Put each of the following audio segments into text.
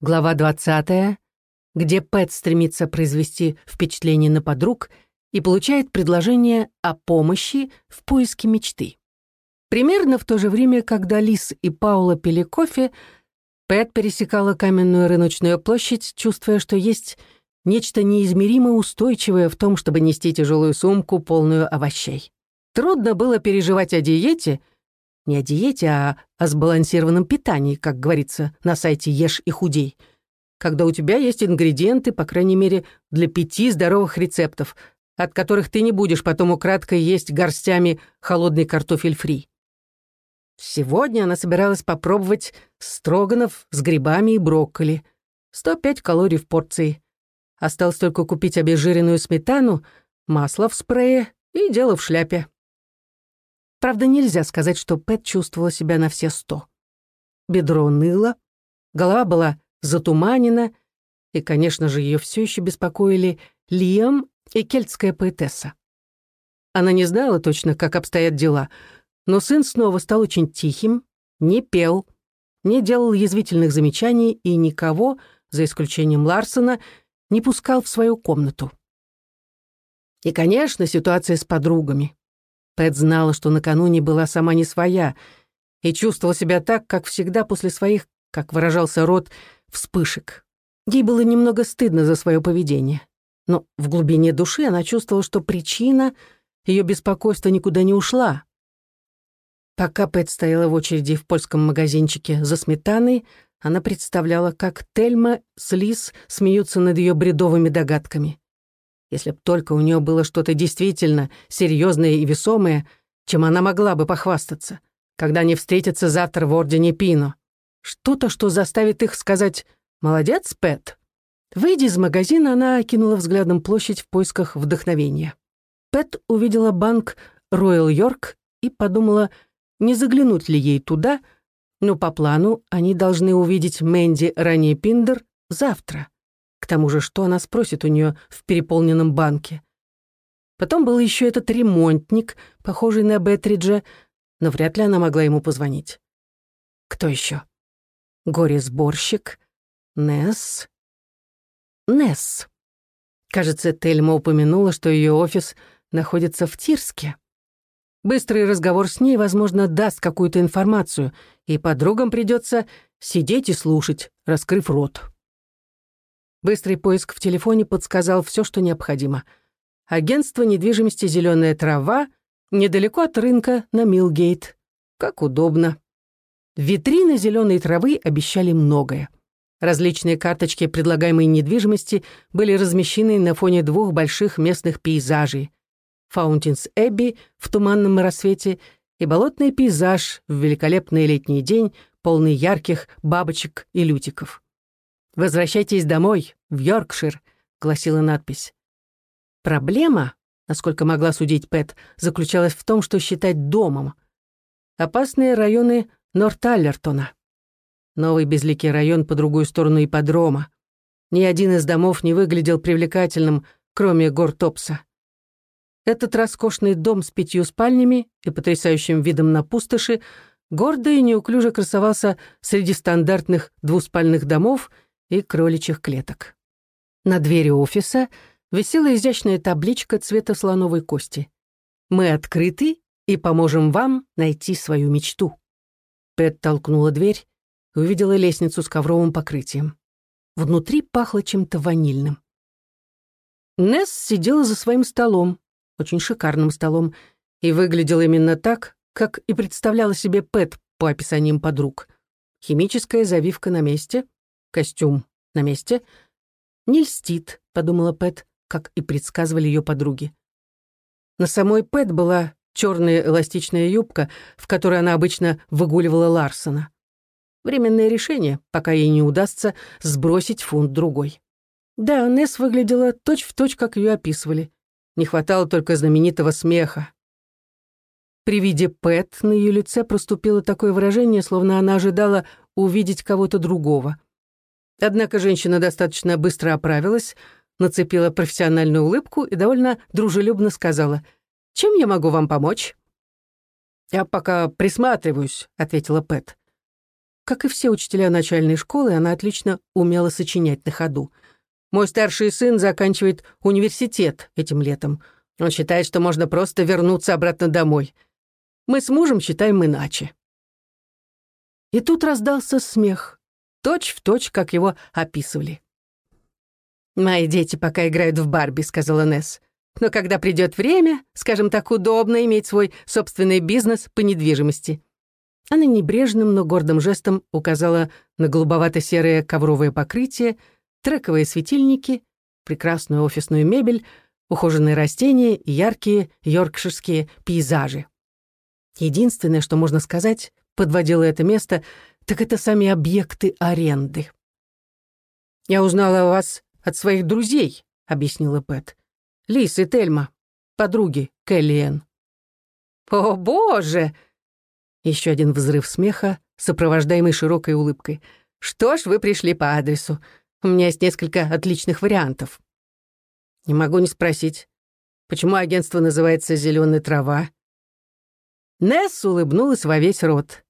Глава 20, где Пэт стремится произвести впечатление на подруг и получает предложение о помощи в поиске мечты. Примерно в то же время, когда Лис и Паула пили кофе, Пэт пересекала каменную рыночную площадь, чувствуя, что есть нечто неизмеримо устойчивое в том, чтобы нести тяжелую сумку, полную овощей. Трудно было переживать о диете — не о диете, а о сбалансированном питании, как говорится на сайте «Ешь и худей». Когда у тебя есть ингредиенты, по крайней мере, для пяти здоровых рецептов, от которых ты не будешь потом украдкой есть горстями холодный картофель фри. Сегодня она собиралась попробовать строганов с грибами и брокколи. 105 калорий в порции. Осталось только купить обезжиренную сметану, масло в спрее и дело в шляпе. Правда, нельзя сказать, что Пэт чувствовала себя на все сто. Бедро ныло, голова была затуманена, и, конечно же, ее все еще беспокоили Лиам и кельтская поэтесса. Она не знала точно, как обстоят дела, но сын снова стал очень тихим, не пел, не делал язвительных замечаний и никого, за исключением Ларсона, не пускал в свою комнату. И, конечно, ситуация с подругами. Пэт знала, что накануне была сама не своя, и чувствовала себя так, как всегда после своих, как выражался рот, вспышек. Ей было немного стыдно за свое поведение. Но в глубине души она чувствовала, что причина ее беспокойства никуда не ушла. Пока Пэт стояла в очереди в польском магазинчике за сметаной, она представляла, как Тельма с Лис смеются над ее бредовыми догадками. Если б только у нее было что-то действительно серьезное и весомое, чем она могла бы похвастаться, когда они встретятся завтра в Ордене Пино. Что-то, что заставит их сказать «Молодец, Пэт». Выйдя из магазина, она окинула взглядом площадь в поисках вдохновения. Пэт увидела банк Royal York и подумала, не заглянуть ли ей туда, но по плану они должны увидеть Мэнди ранее Пиндер завтра. К тому же, что она спросит у нее в переполненном банке? Потом был еще этот ремонтник, похожий на Бетриджа, но вряд ли она могла ему позвонить. Кто еще? Горе-сборщик? Несс? Несс. Кажется, Тельма упомянула, что ее офис находится в Тирске. Быстрый разговор с ней, возможно, даст какую-то информацию, и подругам придется сидеть и слушать, раскрыв рот. Быстрый поиск в телефоне подсказал все, что необходимо. Агентство недвижимости «Зеленая трава» недалеко от рынка на Милгейт. Как удобно. Витрины зеленой травы обещали многое. Различные карточки предлагаемой недвижимости были размещены на фоне двух больших местных пейзажей. Фаунтинс Эбби в туманном рассвете и болотный пейзаж в великолепный летний день, полный ярких бабочек и лютиков. «Возвращайтесь домой, в Йоркшир», — гласила надпись. Проблема, насколько могла судить Пэт, заключалась в том, что считать домом. Опасные районы Норталлертона. Новый безликий район по другую сторону ипподрома. Ни один из домов не выглядел привлекательным, кроме гор Топса. Этот роскошный дом с пятью спальнями и потрясающим видом на пустоши гордо и неуклюже красовался среди стандартных двуспальных домов — и кроличьих клеток. На двери офиса висела изящная табличка цвета слоновой кости. «Мы открыты и поможем вам найти свою мечту». Пэт толкнула дверь и увидела лестницу с ковровым покрытием. Внутри пахло чем-то ванильным. Несс сидела за своим столом, очень шикарным столом, и выглядела именно так, как и представляла себе Пэт по описаниям подруг. Химическая завивка на месте, Костюм на месте. Не льстит, подумала Пэт, как и предсказывали ее подруги. На самой Пэт была черная эластичная юбка, в которой она обычно выгуливала Ларсона. Временное решение, пока ей не удастся сбросить фунт другой. Да, Несс выглядела точь-в-точь, точь, как ее описывали. Не хватало только знаменитого смеха. При виде Пэт на ее лице проступило такое выражение, словно она ожидала увидеть кого-то другого. Однако женщина достаточно быстро оправилась, нацепила профессиональную улыбку и довольно дружелюбно сказала, «Чем я могу вам помочь?» «Я пока присматриваюсь», — ответила Пэт. как и все учителя начальной школы, она отлично умела сочинять на ходу. Мой старший сын заканчивает университет этим летом. Он считает, что можно просто вернуться обратно домой. Мы с мужем считаем иначе. И тут раздался смех, точь в точь, как его описывали. «Мои дети пока играют в Барби», — сказала Несс. «Но когда придет время, скажем так, удобно иметь свой собственный бизнес по недвижимости». Она небрежным, но гордым жестом указала на голубовато-серое ковровое покрытие, трековые светильники, прекрасную офисную мебель, ухоженные растения и яркие йоркширские пейзажи. Единственное, что можно сказать, подводило это место, так это сами объекты аренды. «Я узнала о вас от своих друзей», — объяснила Пэт. «Лис и Тельма, подруги Келлиэн». «О, боже!» Еще один взрыв смеха, сопровождаемый широкой улыбкой. «Что ж, вы пришли по адресу. У меня есть несколько отличных вариантов». «Не могу не спросить, почему агентство называется «Зеленая трава»?» Несс улыбнулась во весь рот.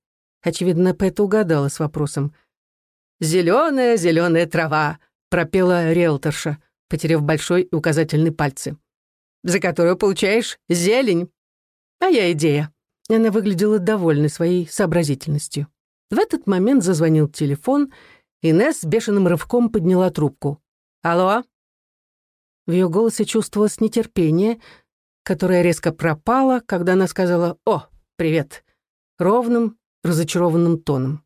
Очевидно, Пэт угадала с вопросом. «Зеленая, зеленая трава», — пропела риэлторша, потеряв большой и указательный пальцы. «За которую получаешь зелень. А я идея». Она выглядела довольной своей сообразительностью. В этот момент зазвонил телефон, и Несс бешеным рывком подняла трубку. «Алло?» В ее голосе чувствовалось нетерпение, которое резко пропало, когда она сказала «О, привет!» ровным, разочарованным тоном.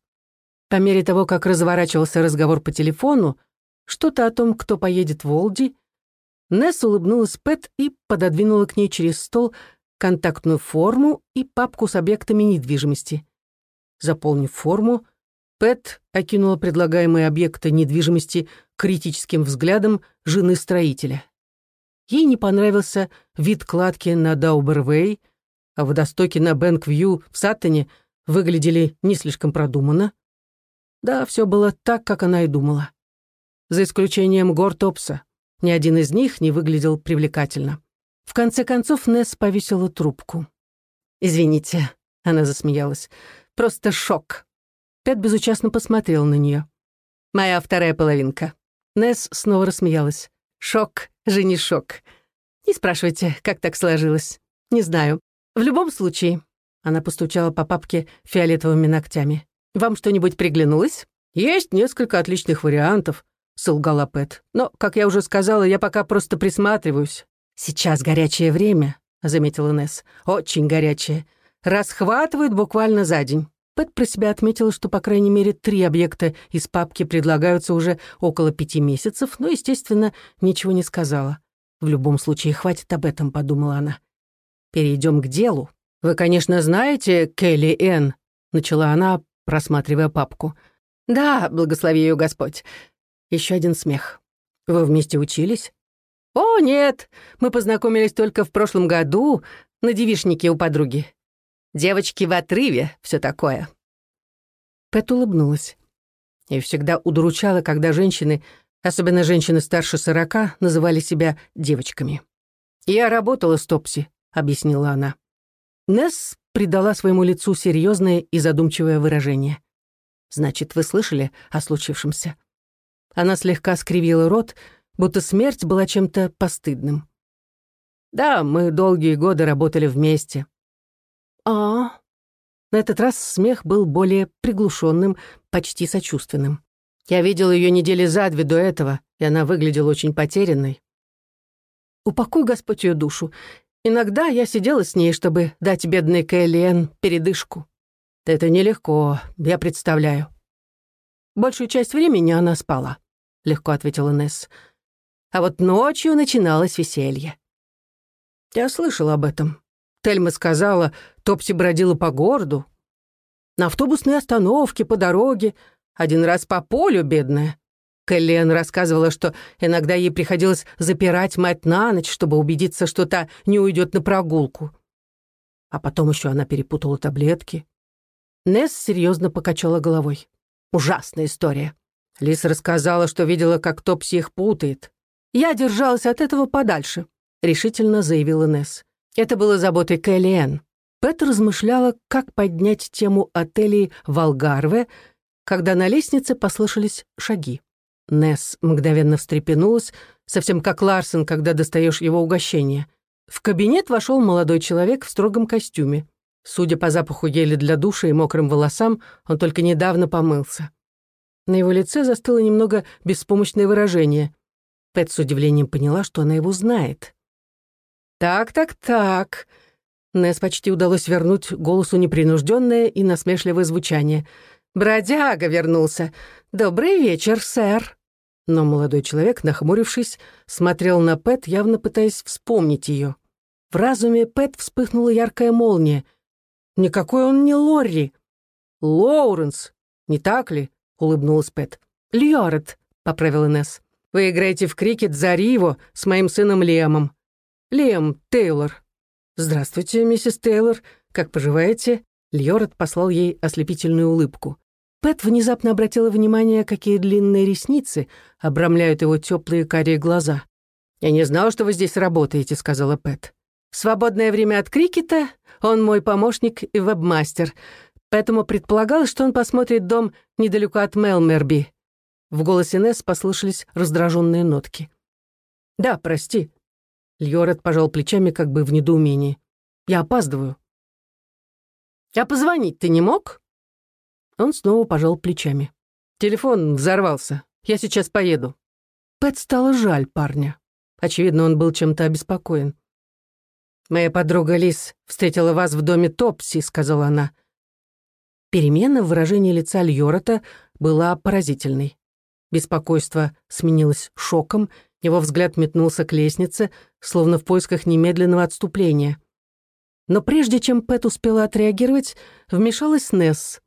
По мере того, как разворачивался разговор по телефону, что-то о том, кто поедет в Олди, Несс улыбнулась Пэт и пододвинула к ней через стол контактную форму и папку с объектами недвижимости. Заполнив форму, Пэт окинула предлагаемые объекты недвижимости критическим взглядом жены строителя. Ей не понравился вид кладки на Даубервей, а водостоки на Бэнквью в Саттоне выглядели не слишком продуманно. Да, все было так, как она и думала. За исключением гор Топса, ни один из них не выглядел привлекательно. В конце концов Несс повесила трубку. «Извините», — она засмеялась, — «просто шок». Пэт безучастно посмотрел на нее. «Моя вторая половинка». Несс снова рассмеялась. «Шок, женишок. Не спрашивайте, как так сложилось. Не знаю. В любом случае...» Она постучала по папке фиолетовыми ногтями. «Вам что-нибудь приглянулось?» «Есть несколько отличных вариантов», — солгала Пэт. «Но, как я уже сказала, я пока просто присматриваюсь. «Сейчас горячее время», — заметила Несс. «Очень горячее. Расхватывает буквально за день». Пэт про себя отметила, что, по крайней мере, три объекта из папки предлагаются уже около пяти месяцев, но, естественно, ничего не сказала. «В любом случае, хватит об этом», — подумала она. «Перейдем к делу. Вы, конечно, знаете Келли Энн», — начала она, просматривая папку. «Да, благослови ее Господь». Еще один смех. «Вы вместе учились?» «О, нет, мы познакомились только в прошлом году на девишнике у подруги. Девочки в отрыве, все такое». Пэт улыбнулась. И всегда удручала, когда женщины, особенно женщины старше сорока, называли себя девочками. «Я работала с Топси», — объяснила она. Несс придала своему лицу серьезное и задумчивое выражение. «Значит, вы слышали о случившемся?» Она слегка скривила рот, будто смерть была чем-то постыдным. «Да, мы долгие годы работали вместе». «А...» На этот раз смех был более приглушенным, почти сочувственным. Я видел ее недели за две до этого, и она выглядела очень потерянной. «Упокой Господь ее душу. Иногда я сидела с ней, чтобы дать бедной Кэллиэн передышку. Это нелегко, я представляю». «Большую часть времени она спала», — легко ответила Несс а вот ночью начиналось веселье. Я слышал об этом. Тельма сказала, Топси бродила по городу. На автобусной остановке, по дороге, один раз по полю, бедная. Кэллиэн рассказывала, что иногда ей приходилось запирать мать на ночь, чтобы убедиться, что та не уйдет на прогулку. А потом еще она перепутала таблетки. Несс серьезно покачала головой. Ужасная история. Лис рассказала, что видела, как Топси их путает. «Я держалась от этого подальше», — решительно заявила Несс. Это было заботой Кэлли Энн. Пэт размышляла, как поднять тему отелей в Алгарве, когда на лестнице послышались шаги. Несс мгновенно встрепенулась, совсем как Ларсен, когда достаешь его угощение. В кабинет вошел молодой человек в строгом костюме. Судя по запаху геля для душа и мокрым волосам, он только недавно помылся. На его лице застыло немного беспомощное выражение. Пэт с удивлением поняла, что она его знает. «Так-так-так», Несс почти удалось вернуть голосу непринужденное и насмешливое звучание. «Бродяга вернулся. Добрый вечер, сэр». Но молодой человек, нахмурившись, смотрел на Пэт, явно пытаясь вспомнить ее. В разуме Пэт вспыхнула яркая молния. «Никакой он не Лорри!» «Лоуренс, не так ли?» — улыбнулась Пэт. «Льорет», — поправила Несс. «Вы играете в крикет за Риво с моим сыном Лиамом. Лиам Тейлор». «Здравствуйте, миссис Тейлор. Как поживаете?» Льорет послал ей ослепительную улыбку. Пэт внезапно обратила внимание, какие длинные ресницы обрамляют его теплые карие глаза. «Я не знала, что вы здесь работаете», — сказала Пэт. «В свободное время от крикета он мой помощник и вебмастер, поэтому предполагалось, что он посмотрит дом недалеко от Мелмерби». В голосе Несс послышались раздраженные нотки. «Да, прости», Льорет пожал плечами как бы в недоумении. «Я опаздываю». «А позвонить ты не мог?» Он снова пожал плечами. «Телефон взорвался. Я сейчас поеду». Пэт стало жаль парня. Очевидно, он был чем-то обеспокоен. «Моя подруга Лис встретила вас в доме Топси», — сказала она. Перемена в выражении лица Льорота была поразительной. Беспокойство сменилось шоком, его взгляд метнулся к лестнице, словно в поисках немедленного отступления. Но прежде чем Пэт успела отреагировать, вмешалась Несс.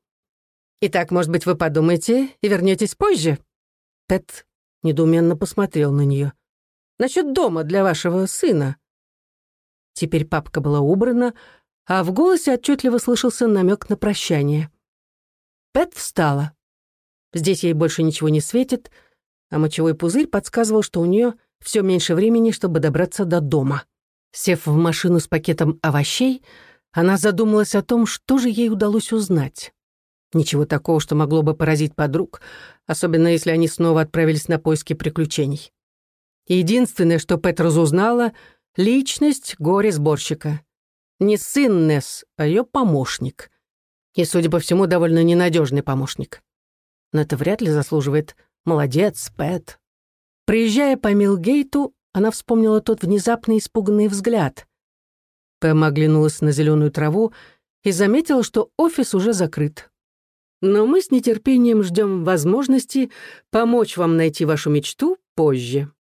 «Итак, может быть, вы подумаете и вернетесь позже?» Пэт недоуменно посмотрел на нее. «Насчет дома для вашего сына». Теперь папка была убрана, а в голосе отчетливо слышался намек на прощание. Пэт встала. Здесь ей больше ничего не светит — а мочевой пузырь подсказывал, что у нее все меньше времени, чтобы добраться до дома. Сев в машину с пакетом овощей, она задумалась о том, что же ей удалось узнать. Ничего такого, что могло бы поразить подруг, особенно если они снова отправились на поиски приключений. Единственное, что Пэт разузнала — личность горе-сборщика. Не сын Несс, а ее помощник. И, судя по всему, довольно ненадежный помощник. Но это вряд ли заслуживает Молодец, Пэт. Приезжая по Милгейту, она вспомнила тот внезапный испуганный взгляд. Пэм оглянулась на зеленую траву и заметила, что офис уже закрыт. Но мы с нетерпением ждем возможности помочь вам найти вашу мечту позже.